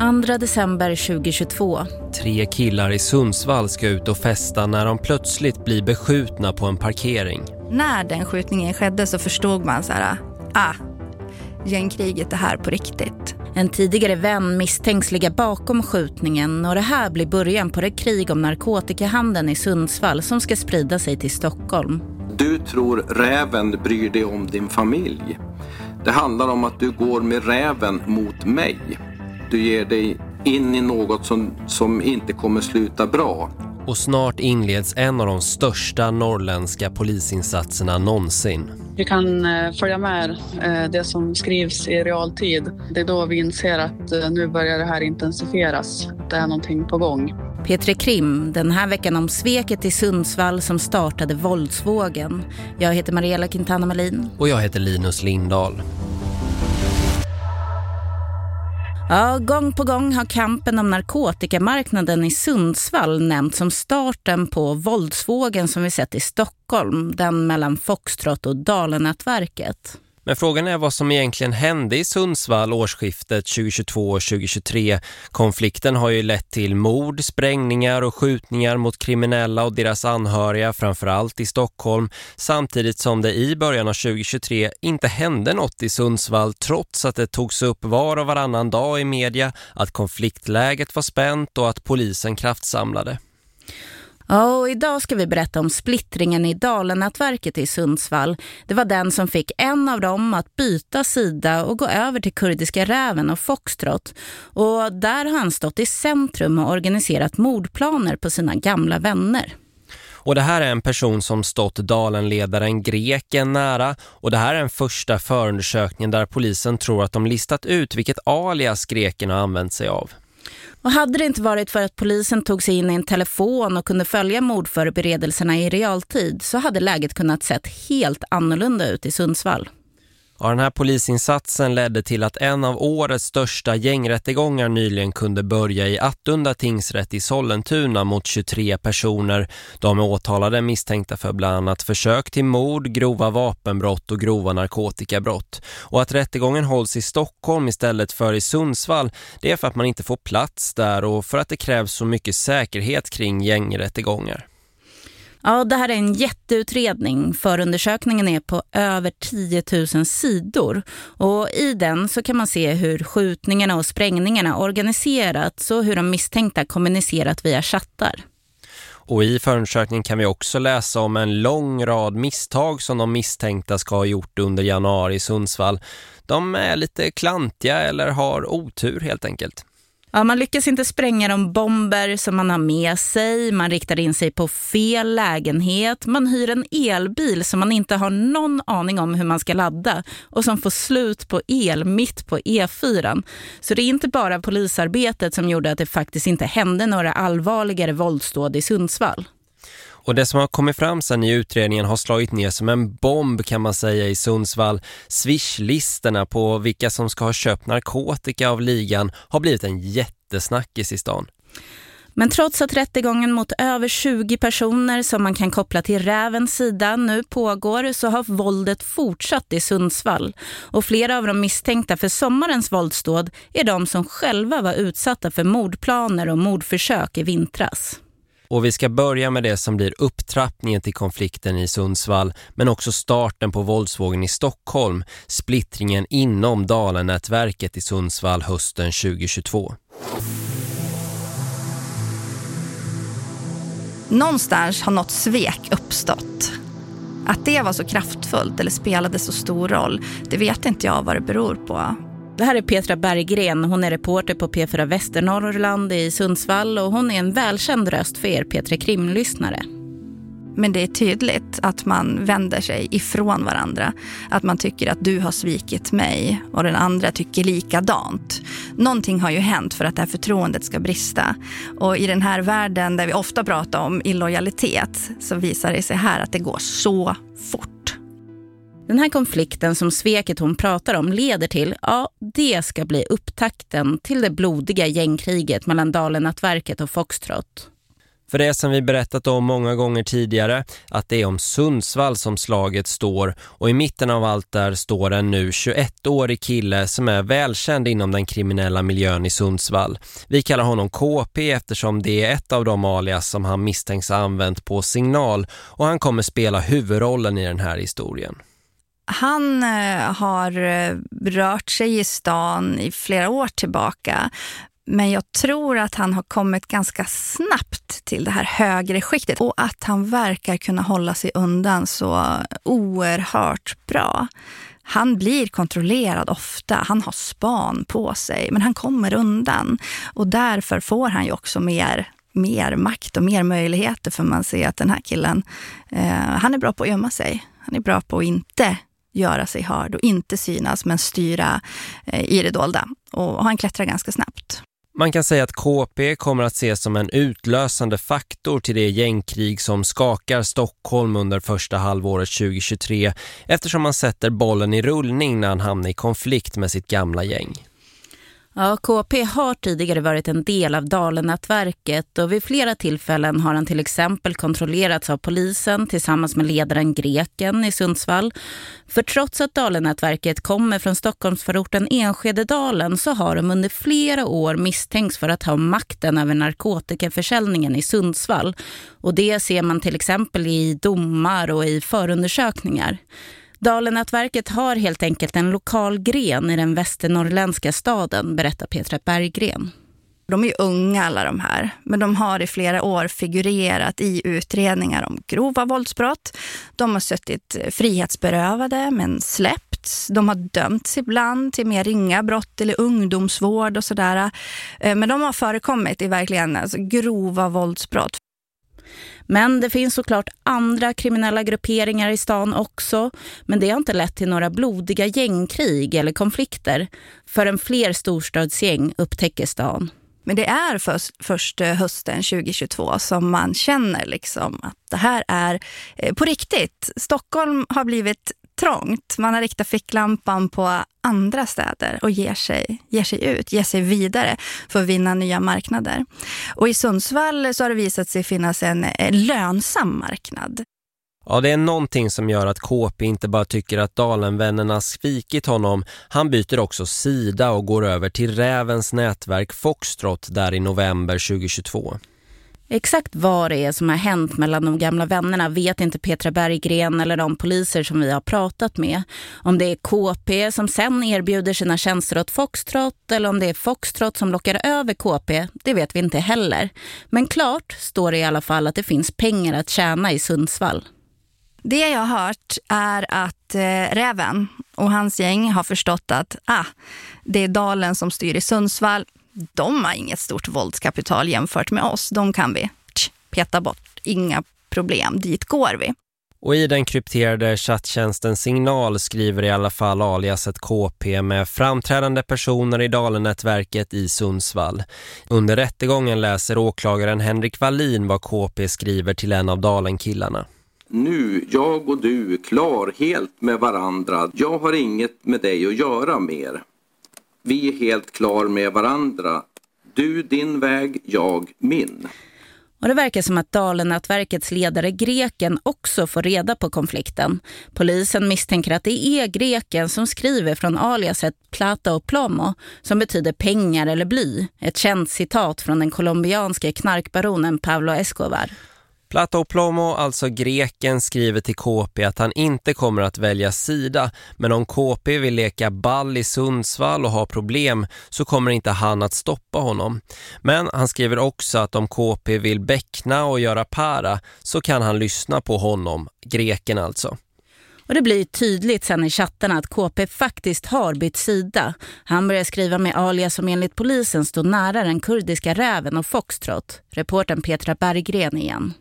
2 december 2022. Tre killar i Sundsvall ska ut och festa när de plötsligt blir beskjutna på en parkering. När den skjutningen skedde så förstod man så här, ah, gängkriget är här på riktigt. En tidigare vän misstänks ligga bakom skjutningen och det här blir början på det krig om narkotikahandeln i Sundsvall som ska sprida sig till Stockholm. Du tror räven bryr dig om din familj. Det handlar om att du går med räven mot mig. Du ger dig in i något som, som inte kommer sluta bra. Och snart inleds en av de största norrländska polisinsatserna någonsin. Vi kan eh, följa med eh, det som skrivs i realtid. Det är då vi inser att eh, nu börjar det här intensifieras. Det är någonting på gång. Petre Krim, den här veckan om sveket i Sundsvall som startade våldsvågen. Jag heter Mariella Quintana Malin. Och jag heter Linus Lindahl. Ja, gång på gång har kampen om narkotikamarknaden i Sundsvall nämnts som starten på våldsvågen som vi sett i Stockholm, den mellan Foxtrot och Dalenätverket. Men frågan är vad som egentligen hände i Sundsvall årsskiftet 2022-2023. Konflikten har ju lett till mord, sprängningar och skjutningar mot kriminella och deras anhöriga, framförallt i Stockholm. Samtidigt som det i början av 2023 inte hände något i Sundsvall trots att det togs upp var och varannan dag i media att konfliktläget var spänt och att polisen kraftsamlade. Ja, och idag ska vi berätta om splittringen i Dalenätverket i Sundsvall. Det var den som fick en av dem att byta sida och gå över till kurdiska räven och foxtrot. Och där har han stått i centrum och organiserat mordplaner på sina gamla vänner. Och det här är en person som stått Dalenledaren greken nära och det här är en första förundersökning där polisen tror att de listat ut vilket alias greken har använt sig av. Och hade det inte varit för att polisen tog sig in i en telefon och kunde följa mordförberedelserna i realtid så hade läget kunnat sett helt annorlunda ut i Sundsvall. Ja, den här polisinsatsen ledde till att en av årets största gängrättegångar nyligen kunde börja i Attunda tingsrätt i Sollentuna mot 23 personer. De är åtalade misstänkta för bland annat försök till mord, grova vapenbrott och grova narkotikabrott. Och att rättegången hålls i Stockholm istället för i Sundsvall det är för att man inte får plats där och för att det krävs så mycket säkerhet kring gängrättegångar. Ja, det här är en jätteutredning. Förundersökningen är på över 10 000 sidor. Och i den så kan man se hur skjutningarna och sprängningarna organiserats och hur de misstänkta kommunicerat via chattar. Och i förundersökningen kan vi också läsa om en lång rad misstag som de misstänkta ska ha gjort under januari i Sundsvall. De är lite klantiga eller har otur helt enkelt. Ja, man lyckas inte spränga de bomber som man har med sig. Man riktar in sig på fel lägenhet. Man hyr en elbil som man inte har någon aning om hur man ska ladda och som får slut på el mitt på E4. Så det är inte bara polisarbetet som gjorde att det faktiskt inte hände några allvarligare våldsdåd i Sundsvall. Och det som har kommit fram sen i utredningen har slagit ner som en bomb kan man säga i Sundsvall. Swishlistorna på vilka som ska ha köpt narkotika av ligan har blivit en jättesnackis i stan. Men trots att rättegången mot över 20 personer som man kan koppla till rävens sida nu pågår så har våldet fortsatt i Sundsvall. Och flera av de misstänkta för sommarens våldsdåd är de som själva var utsatta för mordplaner och mordförsök i vintras. Och vi ska börja med det som blir upptrappningen till konflikten i Sundsvall men också starten på våldsvågen i Stockholm, splittringen inom Dalenätverket i Sundsvall hösten 2022. Någonstans har något svek uppstått. Att det var så kraftfullt eller spelade så stor roll, det vet inte jag vad det beror på. Det här är Petra Berggren. Hon är reporter på P4 Västernorrland i Sundsvall och hon är en välkänd röst för er Petra Krim-lyssnare. Men det är tydligt att man vänder sig ifrån varandra. Att man tycker att du har svikit mig och den andra tycker likadant. Någonting har ju hänt för att det här förtroendet ska brista. Och i den här världen där vi ofta pratar om illojalitet så visar det sig här att det går så fort. Den här konflikten som sveket hon pratar om leder till, ja, det ska bli upptakten till det blodiga gängkriget mellan Dalenätverket och Foxtrot. För det som vi berättat om många gånger tidigare, att det är om Sundsvall som slaget står och i mitten av allt där står en nu 21-årig kille som är välkänd inom den kriminella miljön i Sundsvall. Vi kallar honom KP eftersom det är ett av de alias som han misstänks ha använt på signal och han kommer spela huvudrollen i den här historien. Han eh, har eh, rört sig i stan i flera år tillbaka men jag tror att han har kommit ganska snabbt till det här högre skiktet och att han verkar kunna hålla sig undan så oerhört bra. Han blir kontrollerad ofta, han har span på sig, men han kommer undan. Och därför får han ju också mer, mer makt och mer möjligheter för man ser att den här killen, eh, han är bra på att gömma sig. Han är bra på att inte göra sig hörd och inte synas men styra eh, i det dolda. Och han klättrar ganska snabbt. Man kan säga att KP kommer att ses som en utlösande faktor till det gängkrig som skakar Stockholm under första halvåret 2023 eftersom man sätter bollen i rullning när han hamnar i konflikt med sitt gamla gäng. Ja, KP har tidigare varit en del av Dalenätverket och vid flera tillfällen har han till exempel kontrollerats av polisen tillsammans med ledaren Greken i Sundsvall. För trots att Dalenätverket kommer från Stockholmsförorten Enskededalen så har de under flera år misstänkts för att ha makten över narkotikaförsäljningen i Sundsvall. Och det ser man till exempel i domar och i förundersökningar. Dalenätverket har helt enkelt en lokal gren i den västernorrländska staden, berättar Petra Berggren. De är unga alla de här, men de har i flera år figurerat i utredningar om grova våldsbrott. De har suttit frihetsberövade men släppts. De har dömts ibland till mer ringa brott eller ungdomsvård och sådär. Eh, men de har förekommit i verkligen alltså, grova våldsbrott. Men det finns såklart andra kriminella grupperingar i stan också. Men det har inte lett till några blodiga gängkrig eller konflikter förrän fler storstadsgäng upptäcker stan. Men det är först, först hösten 2022 som man känner liksom att det här är eh, på riktigt. Stockholm har blivit trångt. Man har riktat ficklampan på andra städer och ger sig, ger sig ut, ger sig vidare för att vinna nya marknader. Och i Sundsvall så har det visat sig finnas en eh, lönsam marknad. Ja, det är någonting som gör att KP inte bara tycker att Dalenvännerna svikit honom. Han byter också sida och går över till Rävens nätverk Foxtrot där i november 2022. Exakt vad det är som har hänt mellan de gamla vännerna vet inte Petra Berggren eller de poliser som vi har pratat med. Om det är KP som sen erbjuder sina tjänster åt Foxtrot eller om det är Foxtrot som lockar över KP, det vet vi inte heller. Men klart står det i alla fall att det finns pengar att tjäna i Sundsvall. Det jag har hört är att eh, Räven och hans gäng har förstått att ah, det är Dalen som styr i Sundsvall de har inget stort våldskapital jämfört med oss. De kan vi peta bort, inga problem, dit går vi. Och i den krypterade chatttjänsten Signal skriver i alla fall alias ett KP med framträdande personer i Dalenätverket i Sundsvall. Under rättegången läser åklagaren Henrik Wallin vad KP skriver till en av Dalenkillarna. Nu, jag och du, klar helt med varandra. Jag har inget med dig att göra mer. Vi är helt klar med varandra. Du din väg, jag min. Och det verkar som att Dalenätverkets ledare Greken också får reda på konflikten. Polisen misstänker att det är Greken som skriver från aliaset plata och plomo som betyder pengar eller bly. Ett känt citat från den colombianske knarkbaronen Pablo Escobar. Plato Plomo, alltså greken, skriver till KP att han inte kommer att välja sida. Men om KP vill leka ball i Sundsvall och ha problem så kommer inte han att stoppa honom. Men han skriver också att om KP vill bäckna och göra para så kan han lyssna på honom, greken alltså. Och det blir tydligt sen i chatten att KP faktiskt har bytt sida. Han börjar skriva med alias som enligt polisen står nära den kurdiska räven och Foxtrot. Reporten Petra Berggren igen.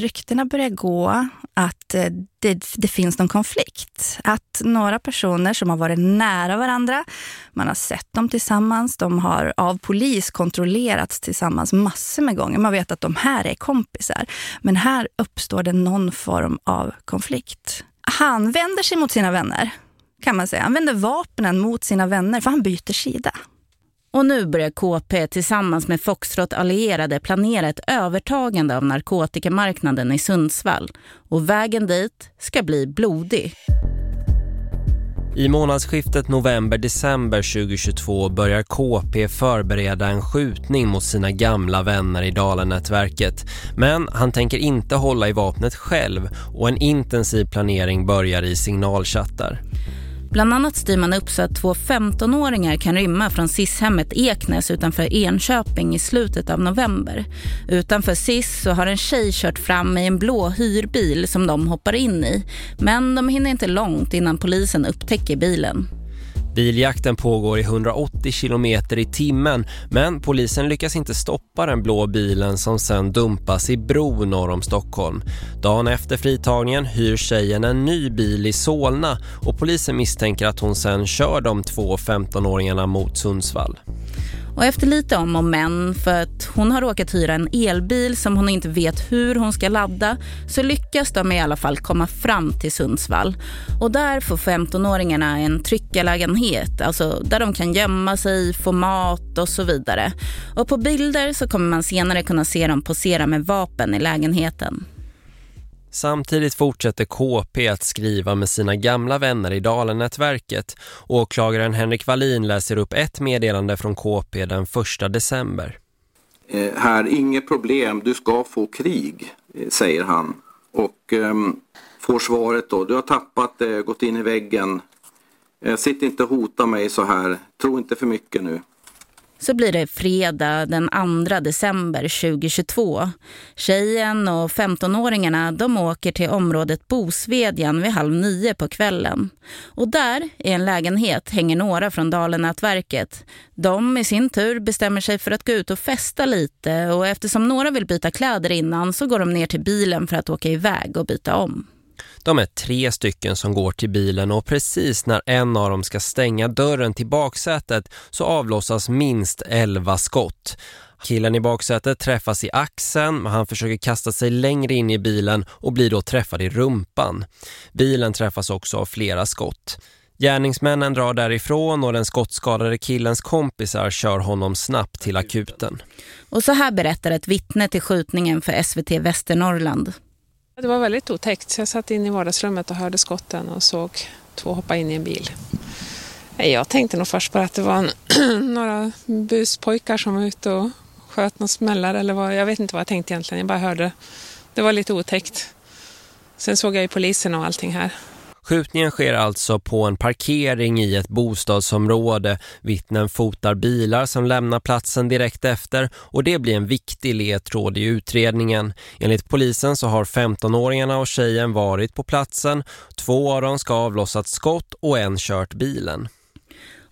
Ryktena börjar gå att eh, det, det, finns någon konflikt. Att några personer som har varit nära varandra, man har sett dem tillsammans, de har av polis kontrollerats tillsammans massor med gånger. Man vet att de här är kompisar. Men här uppstår det någon form av konflikt. Han vänder sig mot sina vänner, kan man säga. Han vänder vapnen mot sina vänner för han byter sida. Och nu börjar KP tillsammans med Foxtrot allierade planera ett övertagande av narkotikamarknaden i Sundsvall. Och vägen dit ska bli blodig. I månadsskiftet november-december 2022 börjar KP förbereda en skjutning mot sina gamla vänner i Dalenätverket. Men han tänker inte hålla i vapnet själv och en intensiv planering börjar i signalchattar. Bland annat styr man upp så att två 15-åringar kan rymma från SIS-hemmet Eknäs utanför Enköping i slutet av november. Utanför SIS så har en tjej kört fram i en blå hyrbil som de hoppar in i. Men de hinner inte långt innan polisen upptäcker bilen. Biljakten pågår i 180 km i timmen men polisen lyckas inte stoppa den blå bilen som sen dumpas i bro norr om Stockholm. Dagen efter fritagningen hyr tjejen en ny bil i Solna och polisen misstänker att hon sen kör de två 15-åringarna mot Sundsvall. Och efter lite om och men för att hon har råkat hyra en elbil som hon inte vet hur hon ska ladda så lyckas de i alla fall komma fram till Sundsvall. Och där får 15-åringarna en tryckarlägenhet, alltså där de kan gömma sig, få mat och så vidare. Och på bilder så kommer man senare kunna se dem posera med vapen i lägenheten. Samtidigt fortsätter KP att skriva med sina gamla vänner i Dalenätverket. Åklagaren Henrik Wallin läser upp ett meddelande från KP den 1 december. Eh, här, inget problem, du ska få krig, eh, säger han. Och eh, får svaret då, du har tappat det, gått in i väggen. Eh, sitt inte och hota mig så här, tro inte för mycket nu så blir det fredag den 2 december 2022. Tjejen och 15-åringarna de åker till området Bosvedjan vid halv nio på kvällen. Och där i en lägenhet hänger några från Dalenätverket. De i sin tur bestämmer sig för att gå ut och festa lite och eftersom några vill byta kläder innan så går de ner till bilen för att åka iväg och byta om. De är tre stycken som går till bilen och precis när en av dem ska stänga dörren till baksätet så avlossas minst elva skott. Killen i baksätet träffas i axeln men han försöker kasta sig längre in i bilen och blir då träffad i rumpan. Bilen träffas också av flera skott. Gärningsmännen drar därifrån och den skottskadade killens kompisar kör honom snabbt till akuten. Och så här berättar ett vittne till skjutningen för SVT Västernorrland. Det var väldigt otäckt. Jag satt inne i vardagsrummet och hörde skotten och såg två hoppa in i en bil. Jag tänkte nog först bara att det var en, några buspojkar som var ute och sköt några smällar eller vad. Jag vet inte vad jag tänkte egentligen. Jag bara hörde. Det var lite otäckt. Sen såg jag ju polisen och allting här. Skjutningen sker alltså på en parkering i ett bostadsområde. Vittnen fotar bilar som lämnar platsen direkt efter och det blir en viktig ledtråd i utredningen. Enligt polisen så har 15-åringarna och tjejen varit på platsen. Två av dem ska ha avlossat skott och en kört bilen.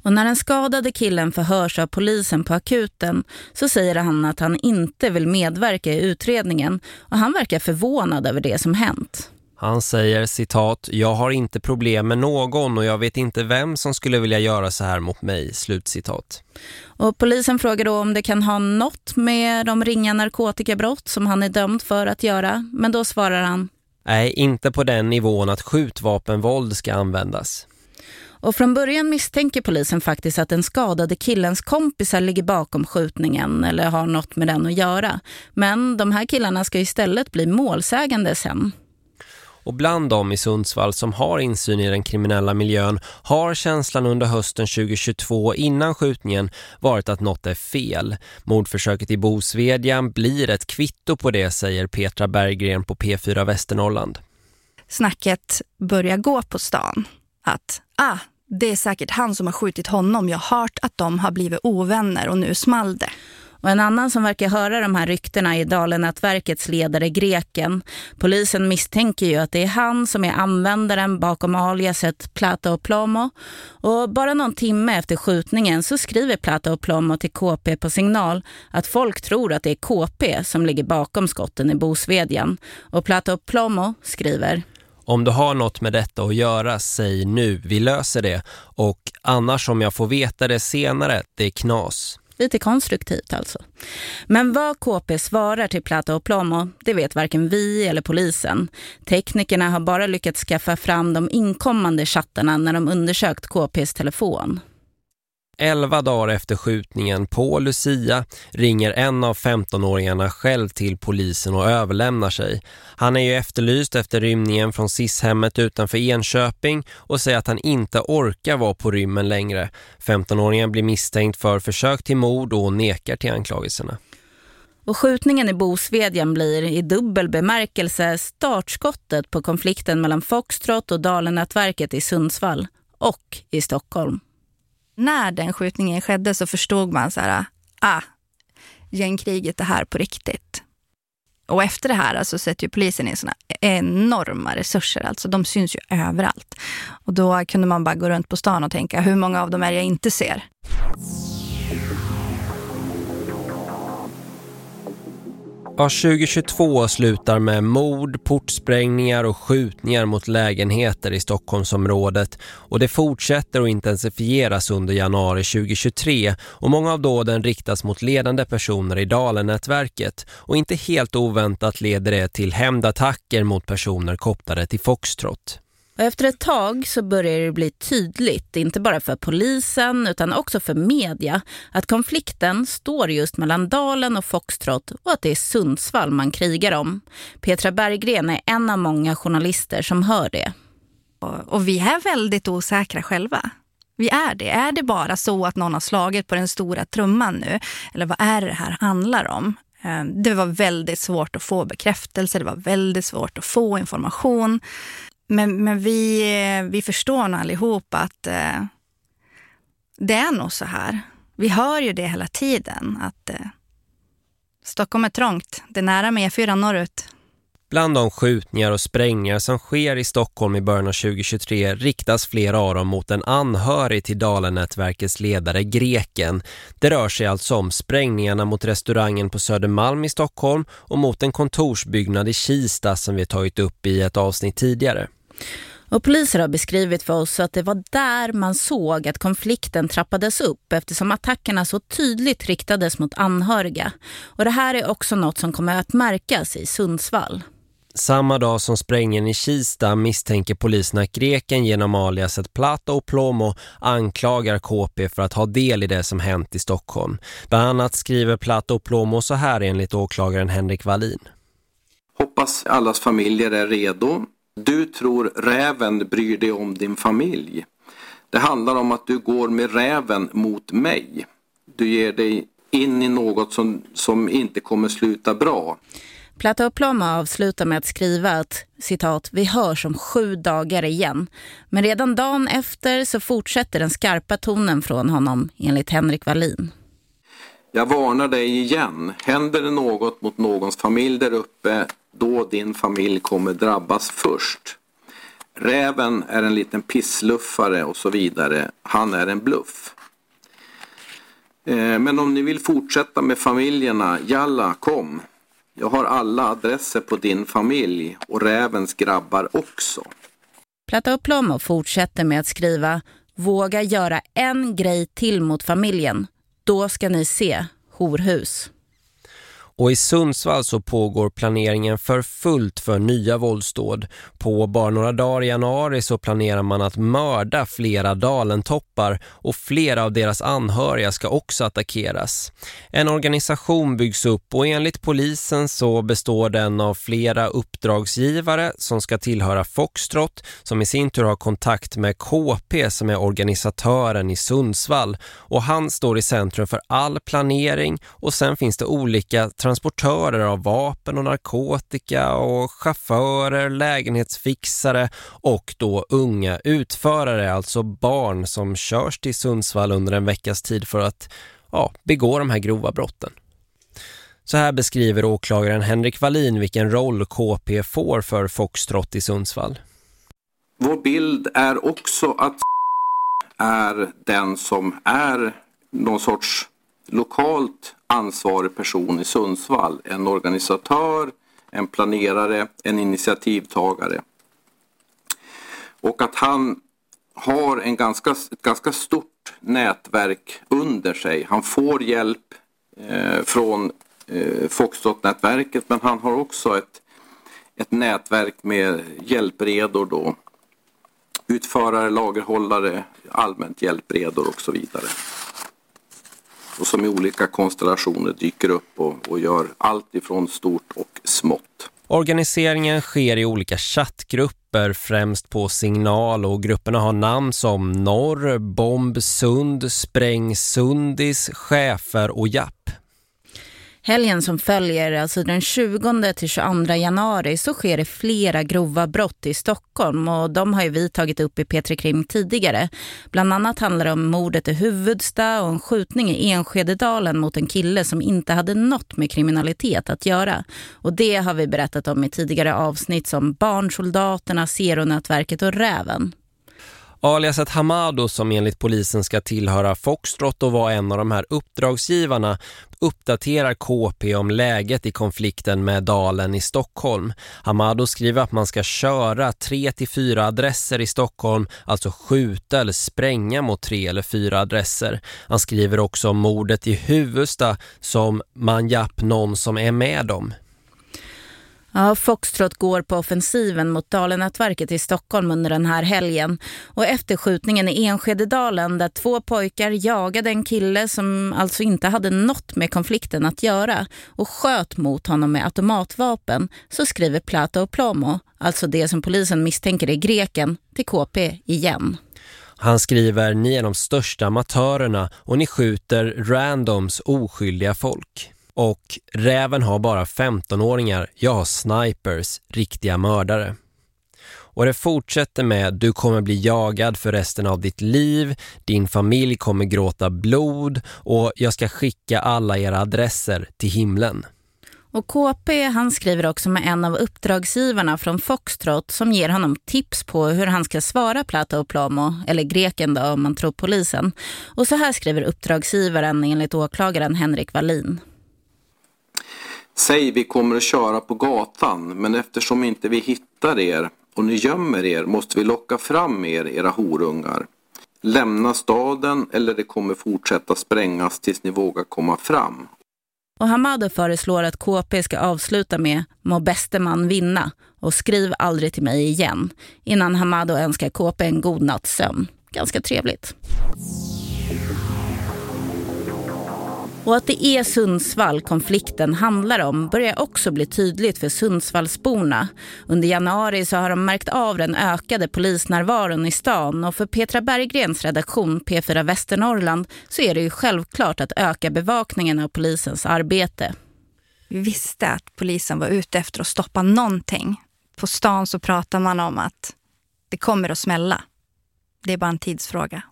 Och när den skadade killen förhörs av polisen på akuten så säger han att han inte vill medverka i utredningen och han verkar förvånad över det som hänt. Han säger citat, jag har inte problem med någon och jag vet inte vem som skulle vilja göra så här mot mig, slutcitat. Och polisen frågar då om det kan ha något med de ringa narkotikabrott som han är dömd för att göra, men då svarar han Nej, inte på den nivån att skjutvapenvåld ska användas. Och från början misstänker polisen faktiskt att den skadade killens kompisar ligger bakom skjutningen eller har något med den att göra. Men de här killarna ska istället bli målsägande sen. Och bland dem i Sundsvall som har insyn i den kriminella miljön har känslan under hösten 2022 innan skjutningen varit att något är fel. Mordförsöket i Bosvedjan blir ett kvitto på det, säger Petra Berggren på P4 Västernorrland. Snacket börjar gå på stan. Att, ah, det är säkert han som har skjutit honom. Jag har hört att de har blivit ovänner och nu small det. Och en annan som verkar höra de här ryktena är Dalenätverkets ledare Greken. Polisen misstänker ju att det är han som är användaren bakom aliaset Plata och Plomo. Och bara någon timme efter skjutningen så skriver Plata och Plomo till KP på signal att folk tror att det är KP som ligger bakom skotten i Bosvedjan. Och Plata och Plomo skriver... Om du har något med detta att göra, säg nu, vi löser det. Och annars om jag får veta det senare, det är knas. Lite konstruktivt alltså. Men vad KP svarar till Plata och Plomo, det vet varken vi eller polisen. Teknikerna har bara lyckats skaffa fram de inkommande chattarna när de undersökt KPs telefon. Elva dagar efter skjutningen på Lucia ringer en av 15-åringarna själv till polisen och överlämnar sig. Han är ju efterlyst efter rymningen från SIS-hemmet utanför Enköping och säger att han inte orkar vara på rymmen längre. 15-åringen blir misstänkt för försök till mord och nekar till anklagelserna. Och skjutningen i Bosvedjan blir i dubbel bemärkelse startskottet på konflikten mellan Foxtrot och Dalenätverket i Sundsvall och i Stockholm. När den skjutningen skedde så förstod man så här, ah, gängkriget är här på riktigt. Och efter det här alltså sätter ju polisen in såna enorma resurser. Alltså de syns ju överallt. Och då kunde man bara gå runt på stan och tänka, hur många av dem är jag inte ser? Ja, 2022 slutar med mord, portsprängningar och skjutningar mot lägenheter i Stockholmsområdet och det fortsätter att intensifieras under januari 2023 och många av dåden riktas mot ledande personer i Dalenätverket och inte helt oväntat leder det till hämndattacker mot personer kopplade till Foxtrot. Och efter ett tag så börjar det bli tydligt, inte bara för polisen utan också för media, att konflikten står just mellan Dalen och Foxtrot och att det är Sundsvall man krigar om. Petra Berggren är en av många journalister som hör det. Och, och vi är väldigt osäkra själva. Vi är det. Är det bara så att någon har slagit på den stora trumman nu? Eller vad är det här handlar om? Ehm, det var väldigt svårt att få bekräftelse, det var väldigt svårt att få information. Men, men vi, vi förstår nog allihop att eh, det är nog så här. Vi hör ju det hela tiden, att eh, Stockholm är trångt. Det är nära med E4 norrut. Bland de skjutningar och sprängningar som sker i Stockholm i början av 2023 riktas flera av dem mot en anhörig till Dalenätverkets ledare Greken. Det rör sig alltså om sprängningarna mot restaurangen på Södermalm i Stockholm och mot en kontorsbyggnad i Kista som vi tagit upp i ett avsnitt tidigare. Och poliser har beskrivit för oss att det var där man såg att konflikten trappades upp eftersom attackerna så tydligt riktades mot anhöriga. Och det här är också något som kommer att märkas i Sundsvall. Samma dag som sprängen i Kista misstänker polisen att greken genom aliaset Plata och Plomo anklagar KP för att ha del i det som hänt i Stockholm. Bland annat skriver Plata och Plomo så här enligt åklagaren Henrik Wallin. Hoppas allas familjer är redo. Du tror räven bryr dig om din familj. Det handlar om att du går med räven mot mig. Du ger dig in i något som, som inte kommer sluta bra. Platta och Plomma avslutar med att skriva att citat, vi hörs om sju dagar igen. Men redan dagen efter så fortsätter den skarpa tonen från honom enligt Henrik Wallin. Jag varnar dig igen. Händer det något mot någons familj där uppe då din familj kommer drabbas först. Räven är en liten pissluffare och så vidare. Han är en bluff. Eh, Men om ni vill fortsätta med familjerna, jalla, kom. Jag har alla adresser på din familj och rävens grabbar också. Platta och Plomo fortsätter med att skriva Våga göra en grej till mot familjen. Då ska ni se horhus. Och i Sundsvall så pågår planeringen för fullt för nya våldsdåd. På bara några dagar i januari så planerar man att mörda flera dalentoppar och flera av deras anhöriga ska också attackeras. En organisation byggs upp och enligt polisen så består den av flera uppdragsgivare som ska tillhöra Foxtrot som i sin tur har kontakt med KP som är organisatören i Sundsvall och han står i centrum för all planering och sen finns det olika transportörer av vapen och narkotika och chaufförer, lägenhetsfixare och då unga utförare, alltså barn som körs till Sundsvall under en veckas tid för att ja, begå de här grova brotten. Så här beskriver åklagaren Henrik Wallin vilken roll KP får för Foxtrot i Sundsvall. Vår bild är också att är den som är någon sorts lokalt ansvarig person i Sundsvall. En organisatör, en planerare, en initiativtagare. Och att han har en ganska, ett ganska stort nätverk under sig. Han får hjälp eh, från eh, Foxtrot-nätverket men han har också ett, ett nätverk med hjälpredor då. Utförare, lagerhållare, allmänt hjälpredor och så vidare och som i olika konstellationer dyker upp och, och gör allt ifrån stort och smått. Organiseringen sker i olika chattgrupper främst på signal och grupperna har namn som Norr, Bomb, Sund, Spräng, Sundis, Chefer och Japp. Helgen som följer, alltså den 20 till 22 januari, så sker det flera grova brott i Stockholm och de har ju vi tagit upp i Petri Krim tidigare. Bland annat handlar det om mordet i Huvudsta och en skjutning i Enskededalen mot en kille som inte hade något med kriminalitet att göra. Och det har vi berättat om i tidigare avsnitt som Barnsoldaterna, Zeronätverket och Räven. Aliaset Hamado som enligt polisen ska tillhöra Foxtrot och var en av de här uppdragsgivarna uppdaterar KP om läget i konflikten med Dalen i Stockholm. Hamado skriver att man ska köra tre till fyra adresser i Stockholm, alltså skjuta eller spränga mot tre eller fyra adresser. Han skriver också om mordet i Huvudsta som man japp någon som är med dem. Ja, Foxtrot går på offensiven mot Dalenätverket i Stockholm under den här helgen. Och efter skjutningen i Enskededalen där två pojkar jagade en kille som alltså inte hade något med konflikten att göra och sköt mot honom med automatvapen så skriver Plata och Plomo, alltså det som polisen misstänker är greken, till KP igen. Han skriver, ni är de största amatörerna och ni skjuter randoms oskyldiga folk. Och räven har bara 15-åringar, jag har snipers, riktiga mördare. Och det fortsätter med du kommer bli jagad för resten av ditt liv, din familj kommer gråta blod och jag ska skicka alla era adresser till himlen. Och KP han skriver också med en av uppdragsgivarna från Foxtrot som ger honom tips på hur han ska svara Plata och Plamo, eller greken då om man tror polisen. Och så här skriver uppdragsgivaren enligt åklagaren Henrik Wallin. Säg vi kommer att köra på gatan men eftersom inte vi hittar er och ni gömmer er måste vi locka fram er, era horungar. Lämna staden eller det kommer fortsätta sprängas tills ni vågar komma fram. Och Hamado föreslår att KP ska avsluta med må bäste man vinna och skriv aldrig till mig igen innan Hamado önskar KP en god natts sömn. Ganska trevligt. Och att det är Sundsvall konflikten handlar om börjar också bli tydligt för Sundsvallsborna. Under januari så har de märkt av den ökade polisnärvaron i stan och för Petra Berggrens redaktion P4 Västernorrland så är det ju självklart att öka bevakningen av polisens arbete. Vi visste att polisen var ute efter att stoppa någonting. På stan så pratar man om att det kommer att smälla. Det är bara en tidsfråga.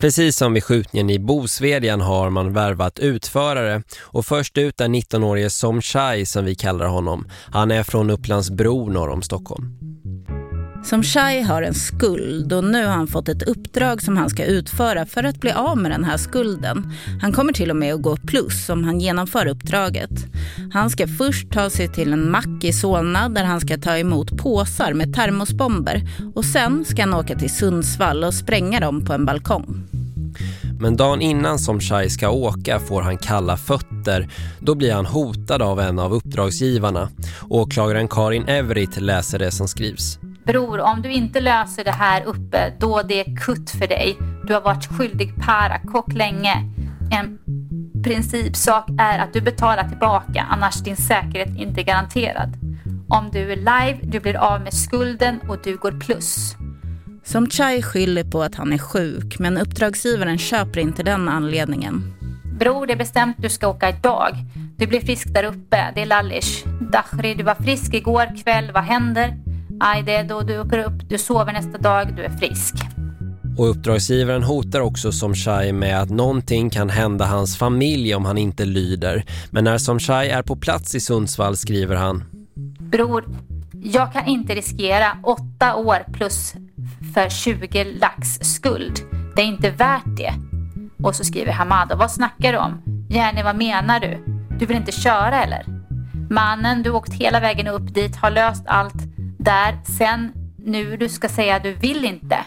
Precis som vid skjutningen i Bosvedjan har man värvat utförare och först ut är 19-årige Somchai som vi kallar honom. Han är från Upplandsbro norr om Stockholm. Som Shai har en skuld och nu har han fått ett uppdrag som han ska utföra för att bli av med den här skulden. Han kommer till och med att gå plus om han genomför uppdraget. Han ska först ta sig till en mack i Solna där han ska ta emot påsar med termosbomber och sen ska han åka till Sundsvall och spränga dem på en balkong. Men dagen innan som Shai ska åka får han kalla fötter. Då blir han hotad av en av uppdragsgivarna. Åklagaren Karin Everett läser det som skrivs. Bror, om du inte löser det här uppe, då det är kutt för dig. Du har varit skyldig para kock länge. En principsak är att du betalar tillbaka, annars din säkerhet inte garanterad. Om du är live, du blir av med skulden och du går plus. Som Chai skyller på att han är sjuk, men uppdragsgivaren köper inte den anledningen. Bror, det är bestämt du ska åka idag. Du blir frisk där uppe, det är lallish. Dachri, du var frisk igår kväll, vad händer? Aj, det är då du åker upp, du sover nästa dag, du är frisk. Och uppdragsgivaren hotar också Somchai med att någonting kan hända hans familj om han inte lyder. Men när Somchai är på plats i Sundsvall skriver han Bror, jag kan inte riskera åtta år plus för 20 lax skuld. Det är inte värt det. Och så skriver Hamada, vad snackar du om? Jenny, vad menar du? Du vill inte köra eller? Mannen, du åkt hela vägen upp dit, har löst allt där. Sen, nu du ska säga du vill inte.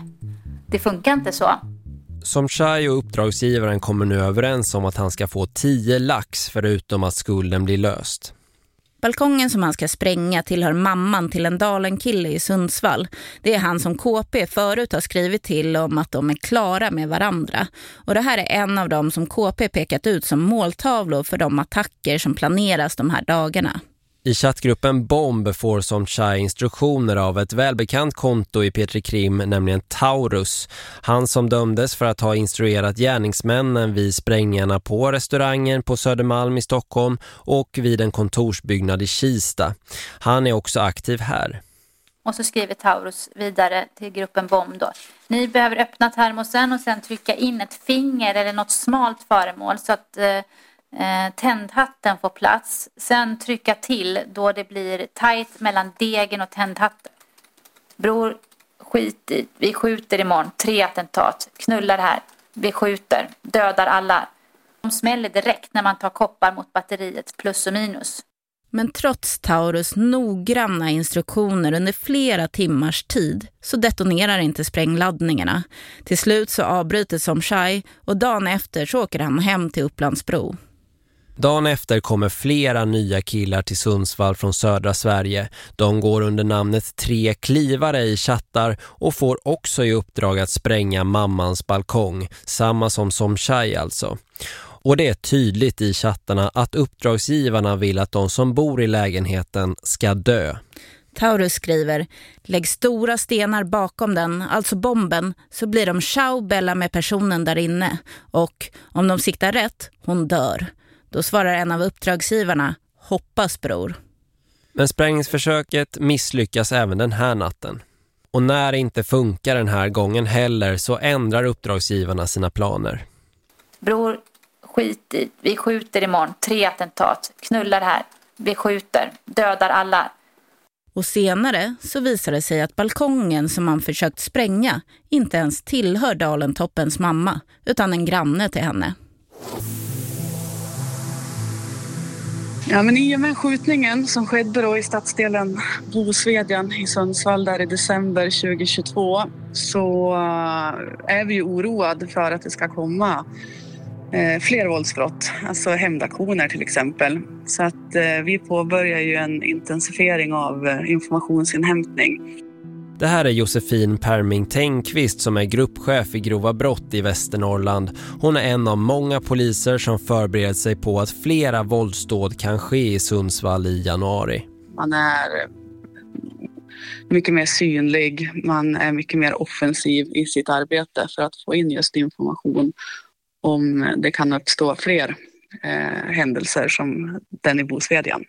Det funkar inte så. Som Shai och uppdragsgivaren kommer nu överens om att han ska få 10 lax förutom att skulden blir löst. Balkongen som han ska spränga tillhör mamman till en Dalenkille i Sundsvall. Det är han som KP förut har skrivit till om att de är klara med varandra. Och det här är en av dem som KP pekat ut som måltavlor för de attacker som planeras de här dagarna. I chattgruppen Bomb får som Chai instruktioner av ett välbekant konto i Petri Krim, nämligen Taurus. Han som dömdes för att ha instruerat gärningsmännen vid sprängningarna på restaurangen på Södermalm i Stockholm och vid en kontorsbyggnad i Kista. Han är också aktiv här. Och så skriver Taurus vidare till gruppen Bomb då. Ni behöver öppna termosen och sen trycka in ett finger eller något smalt föremål så att... Eh, eh, tändhatten får plats. Sen trycka till då det blir tajt mellan degen och tändhatten. Bror, skit i. Vi skjuter imorgon. Tre attentat. Knullar här. Vi skjuter. Dödar alla. De smäller direkt när man tar koppar mot batteriet, plus och minus. Men trots Taurus noggranna instruktioner under flera timmars tid så detonerar inte sprängladdningarna. Till slut så avbryter Somshai och dagen efter så åker han hem till Upplandsbro. Dagen efter kommer flera nya killar till Sundsvall från södra Sverige. De går under namnet Tre klivare i chattar och får också i uppdrag att spränga mammans balkong. Samma som som tjej alltså. Och det är tydligt i chattarna att uppdragsgivarna vill att de som bor i lägenheten ska dö. Taurus skriver, lägg stora stenar bakom den, alltså bomben, så blir de ciao med personen där inne. Och om de siktar rätt, hon dör. Då svarar en av uppdragsgivarna, hoppas bror. Men sprängningsförsöket misslyckas även den här natten. Och när det inte funkar den här gången heller så ändrar uppdragsgivarna sina planer. Bror, skit i. Vi skjuter imorgon. Tre attentat. Knullar här. Vi skjuter. Dödar alla. Och senare så visar det sig att balkongen som man försökt spränga inte ens tillhör Dalentoppens mamma utan en granne till henne. Ja, men I och med skjutningen som skedde då i stadsdelen Bosvedjan i Sundsvall där i december 2022 så eh, är vi ju oroade för att det ska komma eh, fler våldsbrott, alltså hämndaktioner till exempel. Så att eh, vi påbörjar ju en intensifiering av informationsinhämtning. Det här är Josefin Perming Tengqvist som är gruppchef i grova brott i Västernorrland. Hon är en av många poliser som förbereder sig på att flera våldsdåd kan ske i Sundsvall i januari. Man är eh, mycket mer synlig, man är mycket mer offensiv i sitt arbete för att få in just information om eh, det kan uppstå fler eh, händelser som den i Bosvedjan.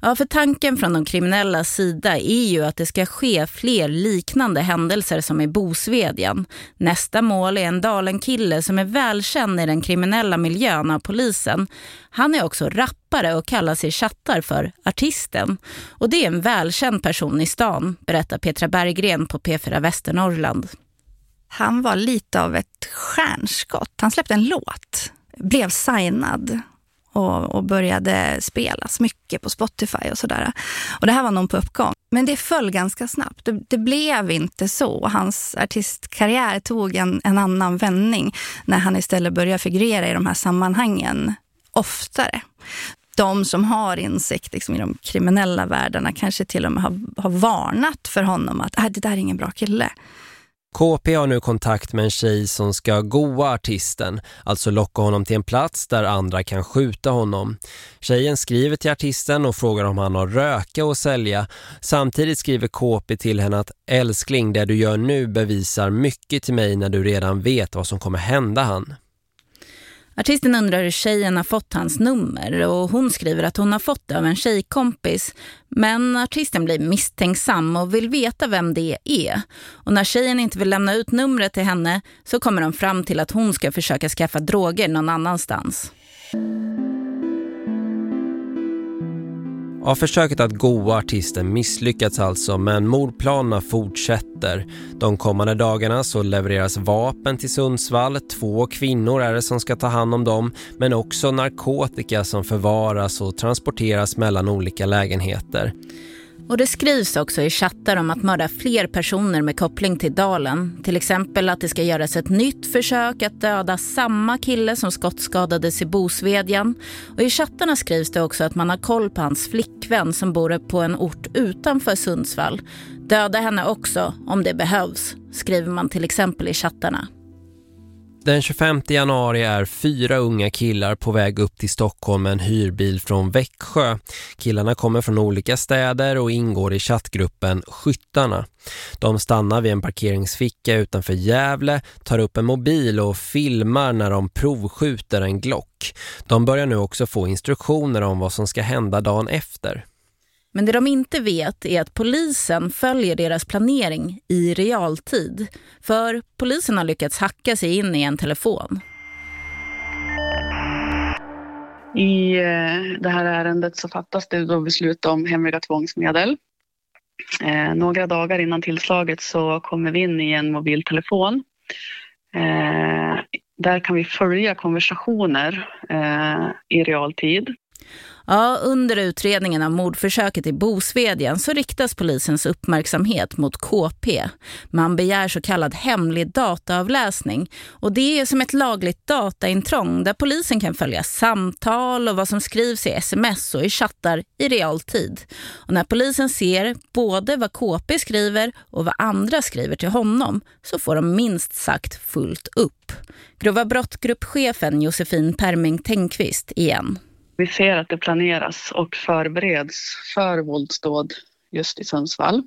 Ja, för tanken från de kriminella sida är ju att det ska ske fler liknande händelser som i Bosvedjan. Nästa mål är en Dalenkille som är välkänd i den kriminella miljön av polisen. Han är också rappare och kallar sig chattar för artisten. Och det är en välkänd person i stan, berättar Petra Berggren på P4 Västernorrland. Han var lite av ett stjärnskott. Han släppte en låt, blev signad och, och, började spelas mycket på Spotify och sådär. Och det här var någon på uppgång. Men det föll ganska snabbt. Det, det blev inte så. Hans artistkarriär tog en, en annan vändning när han istället började figurera i de här sammanhangen oftare de som har insikt liksom, i de kriminella världarna kanske till och med har, har varnat för honom att ah, det där är ingen bra kille. KP har nu kontakt med en tjej som ska goa artisten, alltså locka honom till en plats där andra kan skjuta honom. Tjejen skriver till artisten och frågar om han har röka och sälja. Samtidigt skriver KP till henne att älskling, det du gör nu bevisar mycket till mig när du redan vet vad som kommer hända han. Artisten undrar hur tjejen har fått hans nummer och hon skriver att hon har fått det av en tjejkompis. Men artisten blir misstänksam och vill veta vem det är. Och när tjejen inte vill lämna ut numret till henne så kommer de fram till att hon ska försöka skaffa droger någon annanstans. Ja, försöket att goa artisten misslyckats alltså men mordplanerna fortsätter. De kommande dagarna så levereras vapen till Sundsvall. Två kvinnor är det som ska ta hand om dem men också narkotika som förvaras och transporteras mellan olika lägenheter. Och det skrivs också i chattar om att mörda fler personer med koppling till dalen. Till exempel att det ska göras ett nytt försök att döda samma kille som skottskadades i Bosvedjan. Och i chattarna skrivs det också att man har koll på hans flickvän som bor på en ort utanför Sundsvall. Döda henne också om det behövs, skriver man till exempel i chattarna. Den 25 januari är fyra unga killar på väg upp till Stockholm med en hyrbil från Växjö. Killarna kommer från olika städer och ingår i chattgruppen Skyttarna. De stannar vid en parkeringsficka utanför Gävle, tar upp en mobil och filmar när de provskjuter en Glock. De börjar nu också få instruktioner om vad som ska hända dagen efter. Men det de inte vet är att polisen följer deras planering i realtid. För polisen har lyckats hacka sig in i en telefon. I eh, det här ärendet så fattas det då beslut om hemliga tvångsmedel. Eh, några dagar innan tillslaget så kommer vi in i en mobiltelefon. Eh, där kan vi följa konversationer eh, i realtid. Ja, under utredningen av mordförsöket i Bosvedjan så riktas polisens uppmärksamhet mot KP. Man begär så kallad hemlig dataavläsning och det är som ett lagligt dataintrång där polisen kan följa samtal och vad som skrivs i sms och i chattar i realtid. Och när polisen ser både vad KP skriver och vad andra skriver till honom så får de minst sagt fullt upp. Grova brottgruppchefen Josefin Perming Tengqvist igen. Vi ser att det planeras och förbereds för våldsdåd just i Sundsvall.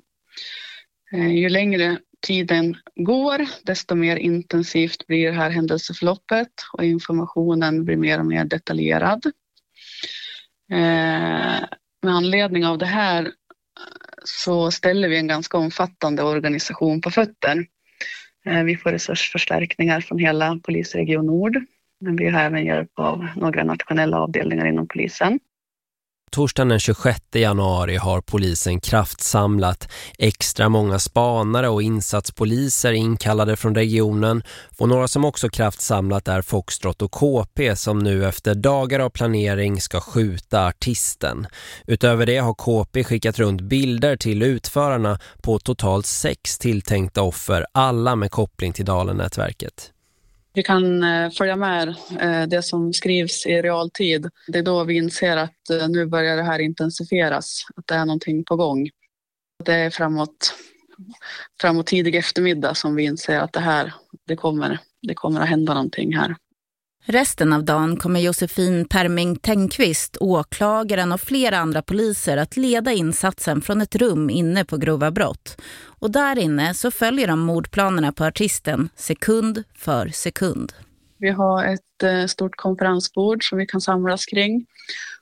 Eh, ju längre tiden går, desto mer intensivt blir det här händelseförloppet och informationen blir mer och mer detaljerad. Eh, med anledning av det här eh, så ställer vi en ganska omfattande organisation på fötter. Vi får resursförstärkningar från hela polisregion Nord men vi har även hjälp av några nationella avdelningar inom polisen. Torsdagen den 26 januari har polisen kraftsamlat. Extra många spanare och insatspoliser inkallade från regionen. Och några som också kraftsamlat är Foxtrot och KP som nu efter dagar av planering ska skjuta artisten. Utöver det har KP skickat runt bilder till utförarna på totalt sex tilltänkta offer, alla med koppling till Dalen-nätverket. Vi kan eh, följa med eh, det som skrivs i realtid. Det är då vi inser att eh, nu börjar det här intensifieras, att det är någonting på gång. Det är framåt, framåt tidig eftermiddag som vi inser att det här, det kommer, det kommer att hända någonting här. Resten av dagen kommer Josefin Perming Tengqvist, åklagaren och flera andra poliser att leda insatsen från ett rum inne på grova brott. Och där inne så följer de mordplanerna på artisten sekund för sekund. Vi har ett eh, stort konferensbord som vi kan samlas kring.